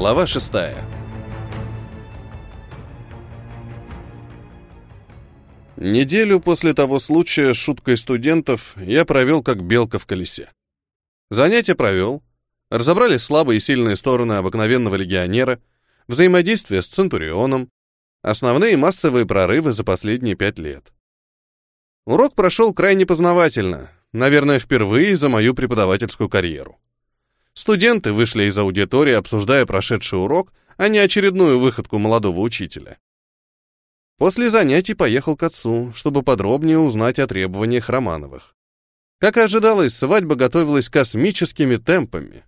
Глава шестая. Неделю после того случая с шуткой студентов я провел как белка в колесе. Занятия провел, разобрали слабые и сильные стороны обыкновенного легионера, взаимодействие с Центурионом, основные массовые прорывы за последние пять лет. Урок прошел крайне познавательно, наверное, впервые за мою преподавательскую карьеру. Студенты вышли из аудитории, обсуждая прошедший урок, а не очередную выходку молодого учителя. После занятий поехал к отцу, чтобы подробнее узнать о требованиях Романовых. Как и ожидалось, свадьба готовилась космическими темпами.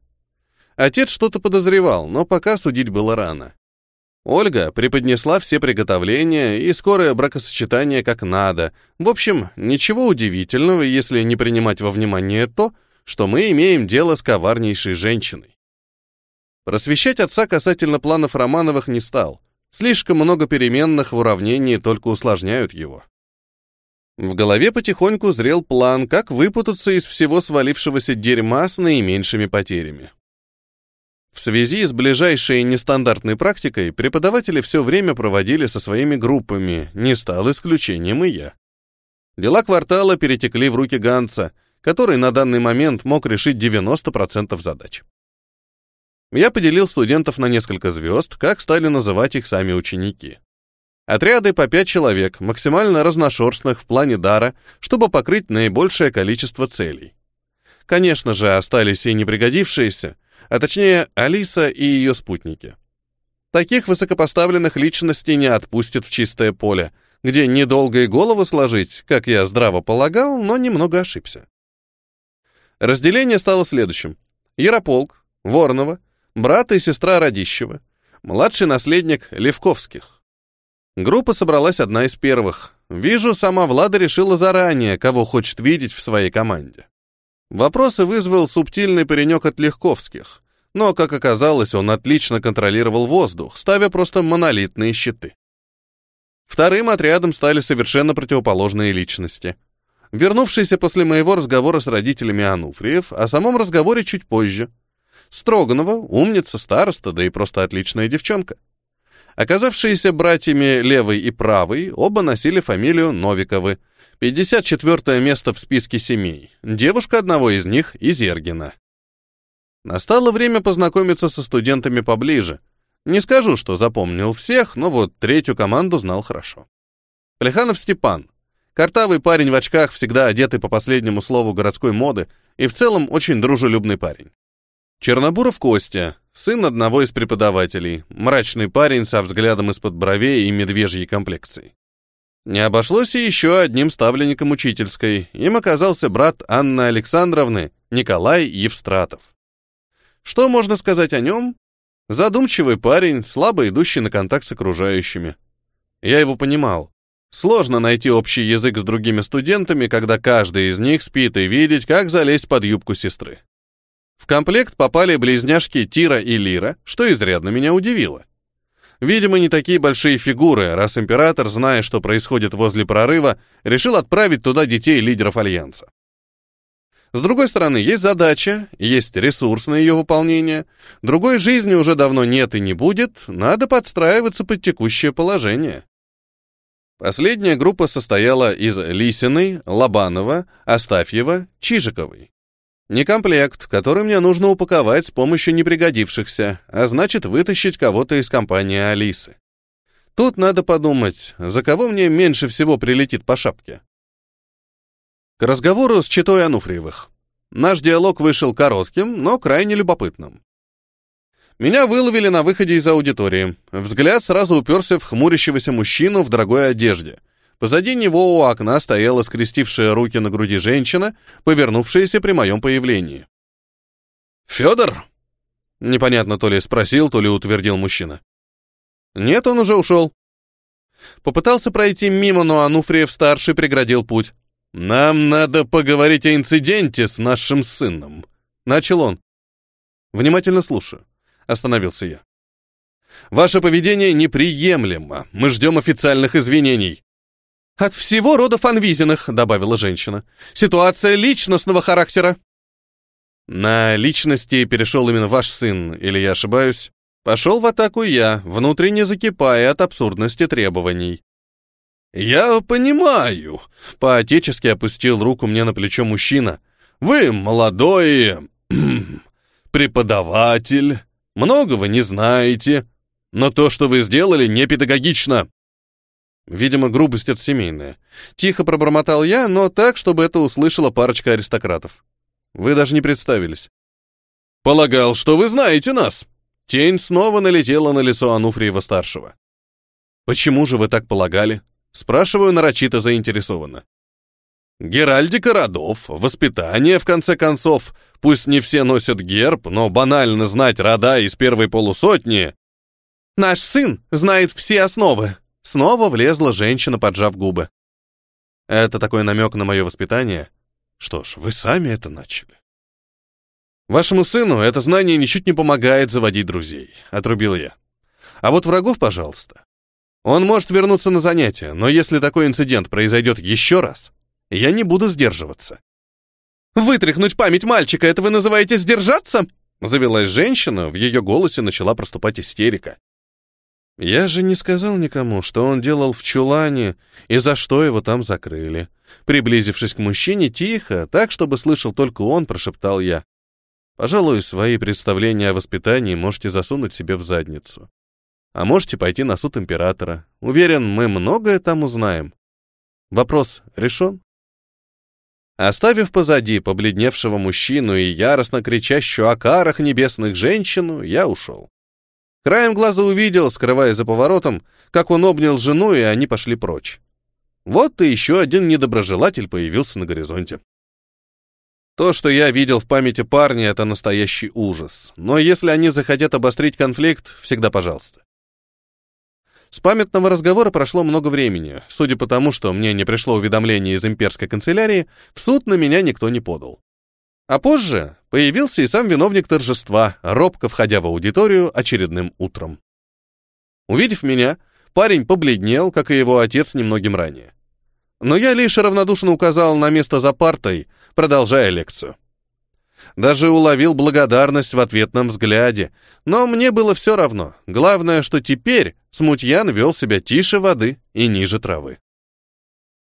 Отец что-то подозревал, но пока судить было рано. Ольга преподнесла все приготовления и скорое бракосочетание как надо. В общем, ничего удивительного, если не принимать во внимание то, что мы имеем дело с коварнейшей женщиной. Просвещать отца касательно планов Романовых не стал. Слишком много переменных в уравнении только усложняют его. В голове потихоньку зрел план, как выпутаться из всего свалившегося дерьма с наименьшими потерями. В связи с ближайшей нестандартной практикой преподаватели все время проводили со своими группами, не стал исключением и я. Дела квартала перетекли в руки Ганца, который на данный момент мог решить 90% задач. Я поделил студентов на несколько звезд, как стали называть их сами ученики. Отряды по пять человек, максимально разношерстных в плане дара, чтобы покрыть наибольшее количество целей. Конечно же, остались и непригодившиеся, а точнее Алиса и ее спутники. Таких высокопоставленных личностей не отпустят в чистое поле, где недолго и голову сложить, как я здраво полагал, но немного ошибся. Разделение стало следующим. Ярополк, Воронова, брат и сестра Радищева, младший наследник Левковских. Группа собралась одна из первых. Вижу, сама Влада решила заранее, кого хочет видеть в своей команде. Вопросы вызвал субтильный паренек от Легковских, но, как оказалось, он отлично контролировал воздух, ставя просто монолитные щиты. Вторым отрядом стали совершенно противоположные личности. Вернувшийся после моего разговора с родителями Ануфриев, о самом разговоре чуть позже — Строганова, умница, староста, да и просто отличная девчонка. Оказавшиеся братьями Левый и Правый, оба носили фамилию Новиковы. 54 место в списке семей. Девушка одного из них — Изергина. Настало время познакомиться со студентами поближе. Не скажу, что запомнил всех, но вот третью команду знал хорошо. Плеханов Степан. Картавый парень в очках, всегда одетый по последнему слову городской моды, и в целом очень дружелюбный парень. Чернобуров Костя, сын одного из преподавателей, мрачный парень со взглядом из-под бровей и медвежьей комплекцией. Не обошлось и еще одним ставленником учительской. Им оказался брат Анны Александровны, Николай Евстратов. Что можно сказать о нем? Задумчивый парень, слабо идущий на контакт с окружающими. Я его понимал. Сложно найти общий язык с другими студентами, когда каждый из них спит и видеть, как залезть под юбку сестры. В комплект попали близняшки Тира и Лира, что изрядно меня удивило. Видимо, не такие большие фигуры, раз император, зная, что происходит возле прорыва, решил отправить туда детей лидеров Альянса. С другой стороны, есть задача, есть ресурс на ее выполнение, другой жизни уже давно нет и не будет, надо подстраиваться под текущее положение. Последняя группа состояла из Лисиной, Лобанова, Астафьева, Чижиковой. Не комплект, который мне нужно упаковать с помощью непригодившихся, а значит вытащить кого-то из компании Алисы. Тут надо подумать, за кого мне меньше всего прилетит по шапке. К разговору с читой Ануфриевых. Наш диалог вышел коротким, но крайне любопытным. Меня выловили на выходе из аудитории. Взгляд сразу уперся в хмурящегося мужчину в дорогой одежде — Позади него у окна стояла скрестившая руки на груди женщина, повернувшаяся при моем появлении. «Федор?» Непонятно, то ли спросил, то ли утвердил мужчина. «Нет, он уже ушел». Попытался пройти мимо, но Ануфриев-старший преградил путь. «Нам надо поговорить о инциденте с нашим сыном», — начал он. «Внимательно слушаю», — остановился я. «Ваше поведение неприемлемо. Мы ждем официальных извинений». «От всего рода Фанвизиных», — добавила женщина. «Ситуация личностного характера». «На личности перешел именно ваш сын, или я ошибаюсь?» Пошел в атаку я, внутренне закипая от абсурдности требований. «Я понимаю», — поотечески опустил руку мне на плечо мужчина. «Вы молодой преподаватель, многого не знаете, но то, что вы сделали, не педагогично». Видимо, грубость это семейная. Тихо пробормотал я, но так, чтобы это услышала парочка аристократов. Вы даже не представились. «Полагал, что вы знаете нас!» Тень снова налетела на лицо Ануфриева-старшего. «Почему же вы так полагали?» Спрашиваю нарочито заинтересованно. Геральдика родов, воспитание, в конце концов. Пусть не все носят герб, но банально знать рода из первой полусотни. Наш сын знает все основы. Снова влезла женщина, поджав губы. Это такой намек на мое воспитание. Что ж, вы сами это начали. Вашему сыну это знание ничуть не помогает заводить друзей, отрубил я. А вот врагов, пожалуйста. Он может вернуться на занятия, но если такой инцидент произойдет еще раз, я не буду сдерживаться. «Вытряхнуть память мальчика, это вы называете сдержаться?» Завелась женщина, в ее голосе начала проступать истерика. Я же не сказал никому, что он делал в чулане и за что его там закрыли. Приблизившись к мужчине тихо, так, чтобы слышал только он, прошептал я. Пожалуй, свои представления о воспитании можете засунуть себе в задницу. А можете пойти на суд императора. Уверен, мы многое там узнаем. Вопрос решен? Оставив позади побледневшего мужчину и яростно кричащую о карах небесных женщину, я ушел. Краем глаза увидел, скрываясь за поворотом, как он обнял жену, и они пошли прочь. Вот и еще один недоброжелатель появился на горизонте. То, что я видел в памяти парня, это настоящий ужас. Но если они захотят обострить конфликт, всегда пожалуйста. С памятного разговора прошло много времени. Судя по тому, что мне не пришло уведомление из имперской канцелярии, в суд на меня никто не подал. А позже появился и сам виновник торжества, робко входя в аудиторию очередным утром. Увидев меня, парень побледнел, как и его отец немногим ранее. Но я лишь равнодушно указал на место за партой, продолжая лекцию. Даже уловил благодарность в ответном взгляде. Но мне было все равно. Главное, что теперь Смутьян вел себя тише воды и ниже травы.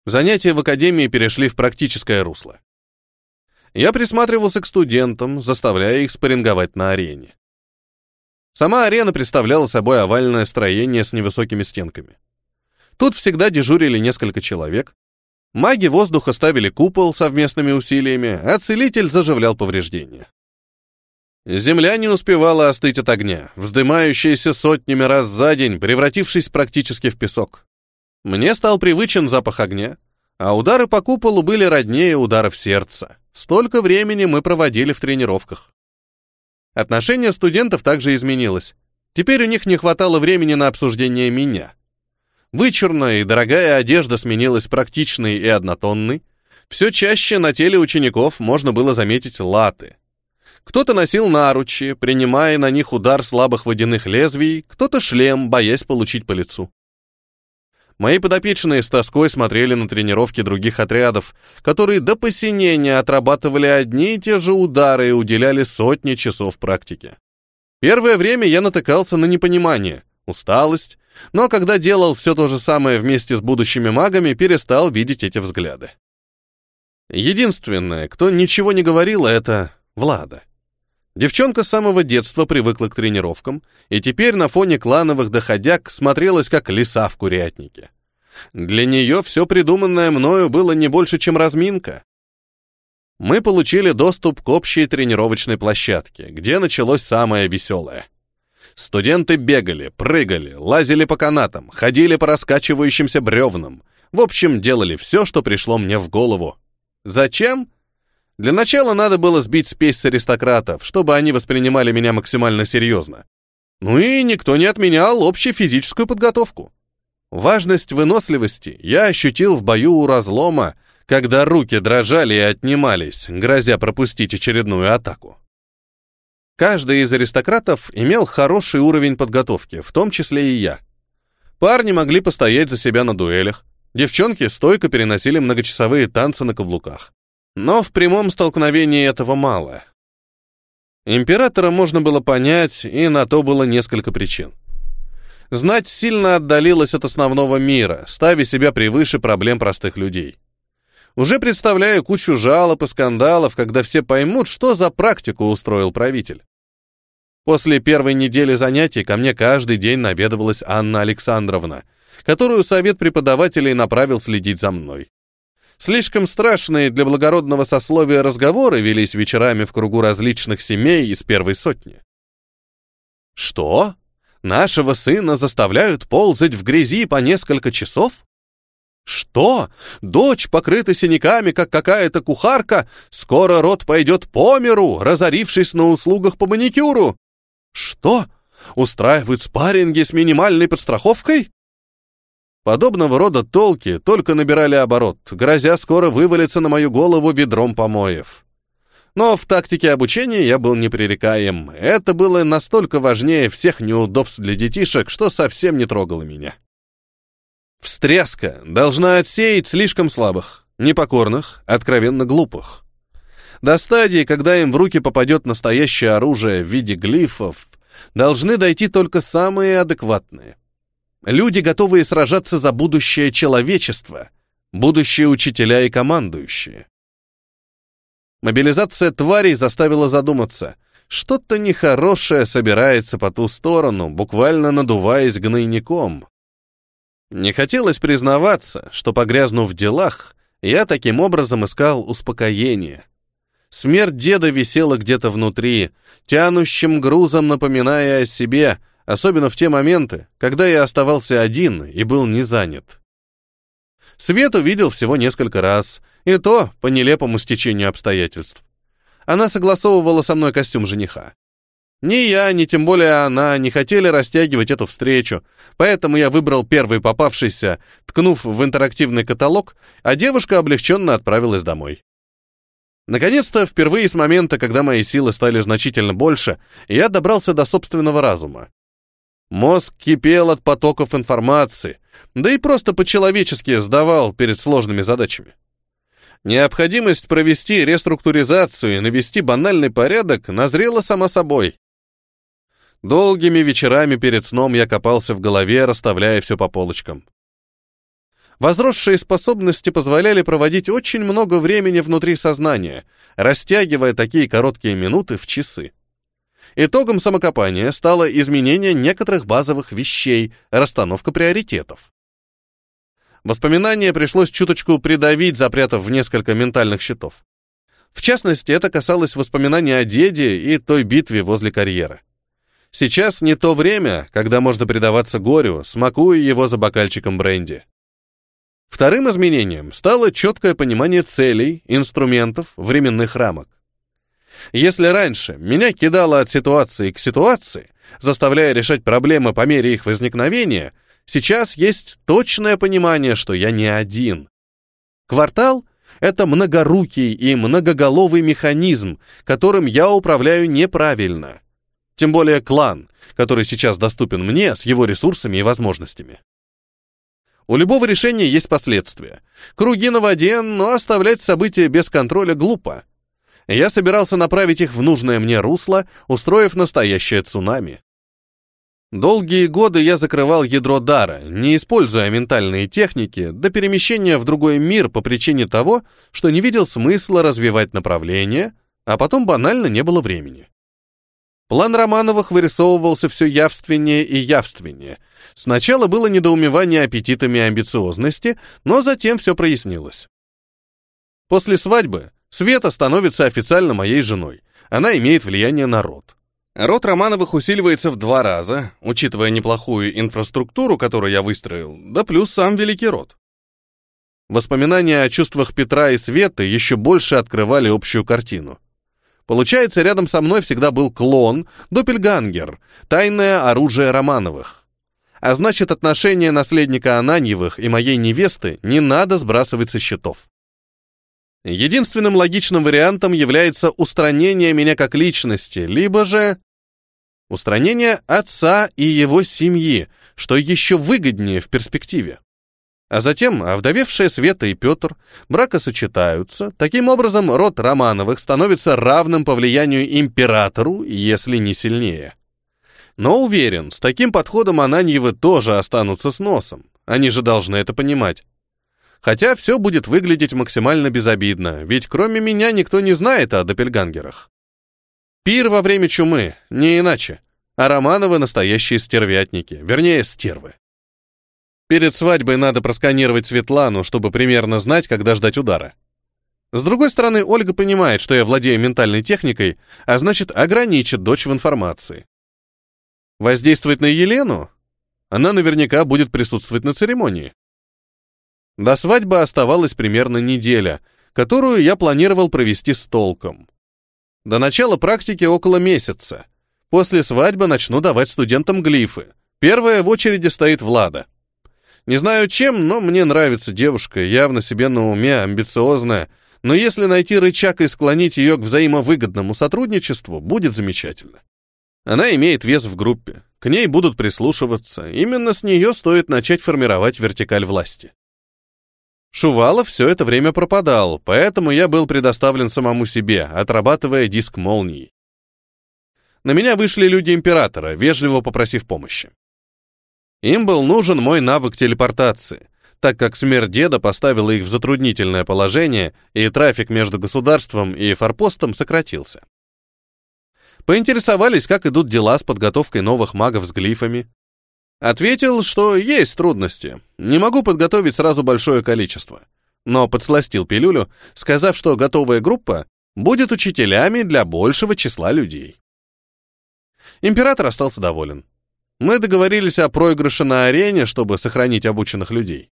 Занятия в академии перешли в практическое русло. Я присматривался к студентам, заставляя их спарринговать на арене. Сама арена представляла собой овальное строение с невысокими стенками. Тут всегда дежурили несколько человек, Маги воздуха ставили купол совместными усилиями, а целитель заживлял повреждения. Земля не успевала остыть от огня, вздымающаяся сотнями раз за день, превратившись практически в песок. Мне стал привычен запах огня, а удары по куполу были роднее ударов сердца. Столько времени мы проводили в тренировках. Отношение студентов также изменилось. Теперь у них не хватало времени на обсуждение меня. Вычурная и дорогая одежда сменилась практичной и однотонной. Все чаще на теле учеников можно было заметить латы. Кто-то носил наручи, принимая на них удар слабых водяных лезвий, кто-то шлем, боясь получить по лицу. Мои подопечные с тоской смотрели на тренировки других отрядов, которые до посинения отрабатывали одни и те же удары и уделяли сотни часов практики. Первое время я натыкался на непонимание, усталость, но когда делал все то же самое вместе с будущими магами, перестал видеть эти взгляды. Единственное, кто ничего не говорила, это Влада. Девчонка с самого детства привыкла к тренировкам, и теперь на фоне клановых доходяг смотрелась как лиса в курятнике. Для нее все придуманное мною было не больше, чем разминка. Мы получили доступ к общей тренировочной площадке, где началось самое веселое — Студенты бегали, прыгали, лазили по канатам, ходили по раскачивающимся бревнам. В общем, делали все, что пришло мне в голову. Зачем? Для начала надо было сбить спесь с аристократов, чтобы они воспринимали меня максимально серьезно. Ну и никто не отменял общую физическую подготовку. Важность выносливости я ощутил в бою у разлома, когда руки дрожали и отнимались, грозя пропустить очередную атаку. Каждый из аристократов имел хороший уровень подготовки, в том числе и я. Парни могли постоять за себя на дуэлях, девчонки стойко переносили многочасовые танцы на каблуках. Но в прямом столкновении этого мало. Императора можно было понять, и на то было несколько причин. Знать сильно отдалилась от основного мира, ставя себя превыше проблем простых людей. Уже представляю кучу жалоб и скандалов, когда все поймут, что за практику устроил правитель. После первой недели занятий ко мне каждый день наведывалась Анна Александровна, которую совет преподавателей направил следить за мной. Слишком страшные для благородного сословия разговоры велись вечерами в кругу различных семей из первой сотни. «Что? Нашего сына заставляют ползать в грязи по несколько часов?» «Что? Дочь покрыта синяками, как какая-то кухарка? Скоро род пойдет по миру, разорившись на услугах по маникюру?» «Что? Устраивают спарринги с минимальной подстраховкой?» Подобного рода толки только набирали оборот, грозя скоро вывалиться на мою голову ведром помоев. Но в тактике обучения я был непререкаем. Это было настолько важнее всех неудобств для детишек, что совсем не трогало меня. Встряска должна отсеять слишком слабых, непокорных, откровенно глупых. До стадии, когда им в руки попадет настоящее оружие в виде глифов, должны дойти только самые адекватные. Люди, готовые сражаться за будущее человечества, будущие учителя и командующие. Мобилизация тварей заставила задуматься. Что-то нехорошее собирается по ту сторону, буквально надуваясь гнойником. Не хотелось признаваться, что, погрязнув в делах, я таким образом искал успокоение. Смерть деда висела где-то внутри, тянущим грузом напоминая о себе, особенно в те моменты, когда я оставался один и был не занят. Свету видел всего несколько раз, и то по нелепому стечению обстоятельств. Она согласовывала со мной костюм жениха. Ни я, ни тем более она не хотели растягивать эту встречу, поэтому я выбрал первый попавшийся, ткнув в интерактивный каталог, а девушка облегченно отправилась домой. Наконец-то, впервые с момента, когда мои силы стали значительно больше, я добрался до собственного разума. Мозг кипел от потоков информации, да и просто по-человечески сдавал перед сложными задачами. Необходимость провести реструктуризацию и навести банальный порядок назрела сама собой. Долгими вечерами перед сном я копался в голове, расставляя все по полочкам. Возросшие способности позволяли проводить очень много времени внутри сознания, растягивая такие короткие минуты в часы. Итогом самокопания стало изменение некоторых базовых вещей, расстановка приоритетов. Воспоминания пришлось чуточку придавить, запрятав в несколько ментальных щитов. В частности, это касалось воспоминаний о деде и той битве возле карьера. Сейчас не то время, когда можно предаваться горю, смакуя его за бокальчиком бренди. Вторым изменением стало четкое понимание целей, инструментов, временных рамок. Если раньше меня кидало от ситуации к ситуации, заставляя решать проблемы по мере их возникновения, сейчас есть точное понимание, что я не один. Квартал — это многорукий и многоголовый механизм, которым я управляю неправильно. Тем более клан, который сейчас доступен мне с его ресурсами и возможностями. У любого решения есть последствия. Круги на воде, но оставлять события без контроля глупо я собирался направить их в нужное мне русло, устроив настоящее цунами. Долгие годы я закрывал ядро дара, не используя ментальные техники до перемещения в другой мир по причине того, что не видел смысла развивать направление, а потом банально не было времени. План Романовых вырисовывался все явственнее и явственнее. Сначала было недоумевание аппетитами и амбициозности, но затем все прояснилось. После свадьбы Света становится официально моей женой. Она имеет влияние на род. Род Романовых усиливается в два раза, учитывая неплохую инфраструктуру, которую я выстроил, да плюс сам великий род. Воспоминания о чувствах Петра и Светы еще больше открывали общую картину. Получается, рядом со мной всегда был клон, доппельгангер, тайное оружие Романовых. А значит, отношения наследника Ананьевых и моей невесты не надо сбрасывать со счетов. Единственным логичным вариантом является устранение меня как личности, либо же устранение отца и его семьи, что еще выгоднее в перспективе. А затем овдовевшая Света и Петр бракосочетаются. Таким образом, род Романовых становится равным по влиянию императору, если не сильнее. Но уверен, с таким подходом Ананьевы тоже останутся с носом. Они же должны это понимать. Хотя все будет выглядеть максимально безобидно, ведь кроме меня никто не знает о допельгангерах. Пир во время чумы, не иначе. А Романовы настоящие стервятники, вернее, стервы. Перед свадьбой надо просканировать Светлану, чтобы примерно знать, когда ждать удара. С другой стороны, Ольга понимает, что я владею ментальной техникой, а значит, ограничит дочь в информации. Воздействовать на Елену? Она наверняка будет присутствовать на церемонии. До свадьбы оставалась примерно неделя, которую я планировал провести с толком. До начала практики около месяца. После свадьбы начну давать студентам глифы. Первая в очереди стоит Влада. Не знаю чем, но мне нравится девушка, явно себе на уме, амбициозная, но если найти рычаг и склонить ее к взаимовыгодному сотрудничеству, будет замечательно. Она имеет вес в группе, к ней будут прислушиваться, именно с нее стоит начать формировать вертикаль власти. Шувалов все это время пропадал, поэтому я был предоставлен самому себе, отрабатывая диск молний. На меня вышли люди Императора, вежливо попросив помощи. Им был нужен мой навык телепортации, так как смерть деда поставила их в затруднительное положение, и трафик между государством и форпостом сократился. Поинтересовались, как идут дела с подготовкой новых магов с глифами. Ответил, что есть трудности. Не могу подготовить сразу большое количество. Но подсластил пилюлю, сказав, что готовая группа будет учителями для большего числа людей. Император остался доволен. Мы договорились о проигрыше на арене, чтобы сохранить обученных людей.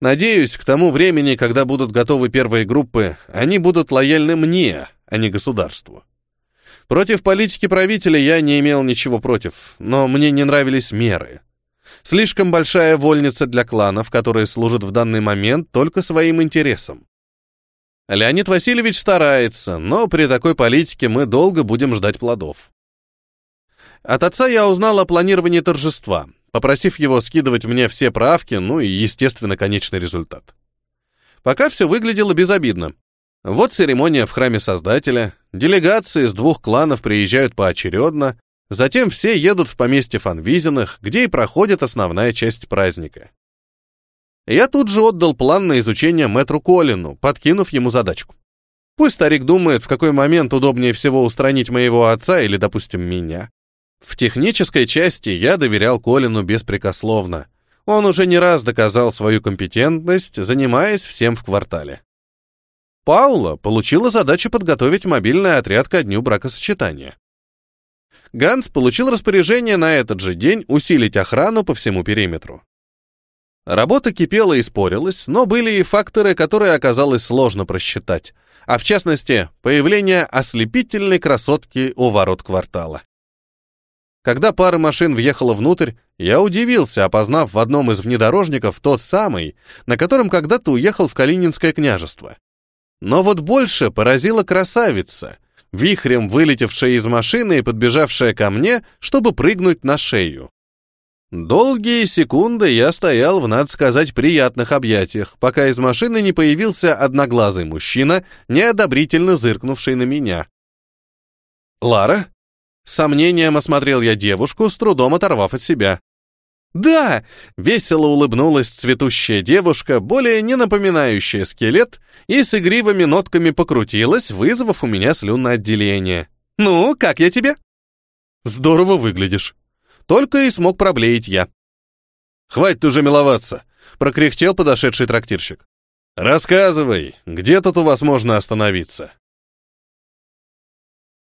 Надеюсь, к тому времени, когда будут готовы первые группы, они будут лояльны мне, а не государству. Против политики правителя я не имел ничего против, но мне не нравились меры. Слишком большая вольница для кланов, которые служат в данный момент только своим интересам. Леонид Васильевич старается, но при такой политике мы долго будем ждать плодов. От отца я узнал о планировании торжества, попросив его скидывать мне все правки, ну и, естественно, конечный результат. Пока все выглядело безобидно. Вот церемония в храме Создателя, делегации из двух кланов приезжают поочередно, затем все едут в поместье Фанвизиных, где и проходит основная часть праздника. Я тут же отдал план на изучение мэтру Колину, подкинув ему задачку. Пусть старик думает, в какой момент удобнее всего устранить моего отца или, допустим, меня. В технической части я доверял Колину беспрекословно. Он уже не раз доказал свою компетентность, занимаясь всем в квартале. Паула получила задачу подготовить мобильный отряд ко дню бракосочетания. Ганс получил распоряжение на этот же день усилить охрану по всему периметру. Работа кипела и спорилась, но были и факторы, которые оказалось сложно просчитать, а в частности, появление ослепительной красотки у ворот квартала. Когда пара машин въехала внутрь, я удивился, опознав в одном из внедорожников тот самый, на котором когда-то уехал в Калининское княжество. Но вот больше поразила красавица, вихрем вылетевшая из машины и подбежавшая ко мне, чтобы прыгнуть на шею. Долгие секунды я стоял в, надо сказать, приятных объятиях, пока из машины не появился одноглазый мужчина, неодобрительно зыркнувший на меня. «Лара?» Сомнением осмотрел я девушку, с трудом оторвав от себя. «Да!» — весело улыбнулась цветущая девушка, более не напоминающая скелет, и с игривыми нотками покрутилась, вызвав у меня слюноотделение. «Ну, как я тебе?» «Здорово выглядишь». Только и смог проблеять я. «Хватит уже миловаться», — прокряхтел подошедший трактирщик. «Рассказывай, где тут у вас можно остановиться?»